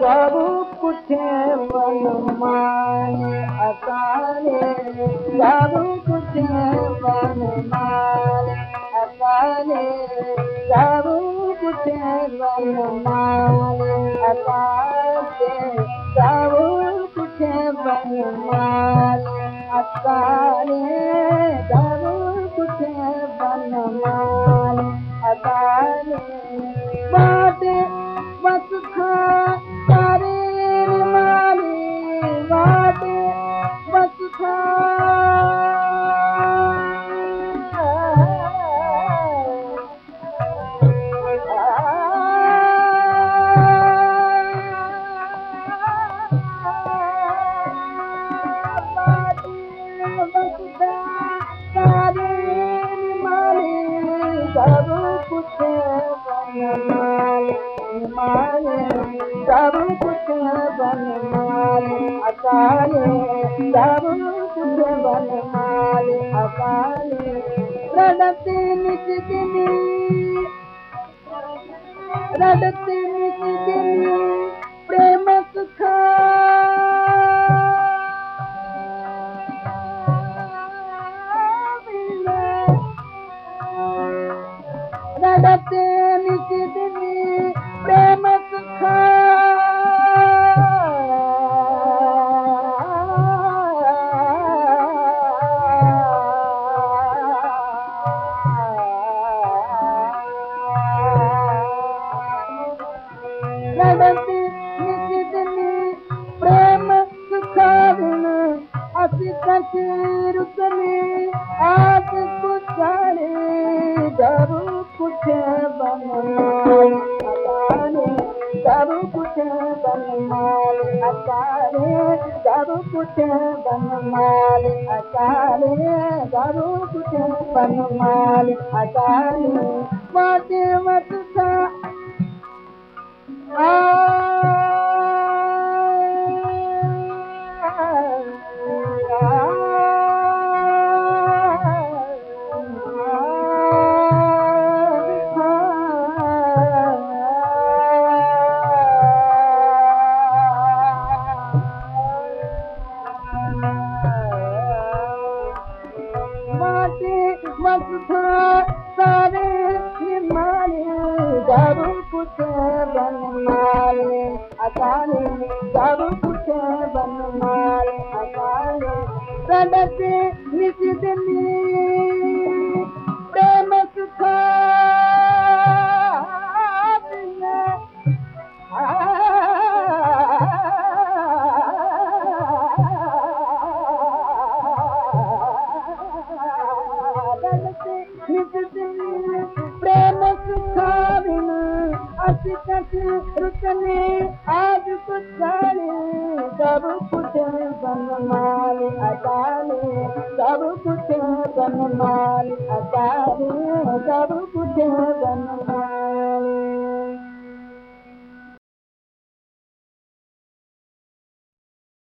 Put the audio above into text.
سڀ ڪڇ بنمال اسان جي سڀ ڪڇ بنمال اسان جي سڀ ڪڇ بنمال اسان جي سڀ ڪڇ بنمال اسان جي सब कुछ बनमाल अकाले सब कुछ बनमाल अकाले रडते नित दिनी रडते प्रेम सुखा रडते नित दिनी प्रेम सुखा दिन असी कथी सब कुछ बनमाल असाने सब कुछ बनमाल असाने सब कुछ बनमाल असाने माते माटे कुछ बनमाल सब कुछ बनमाल असाने सब कुछ बनमाल असाने सब कुछ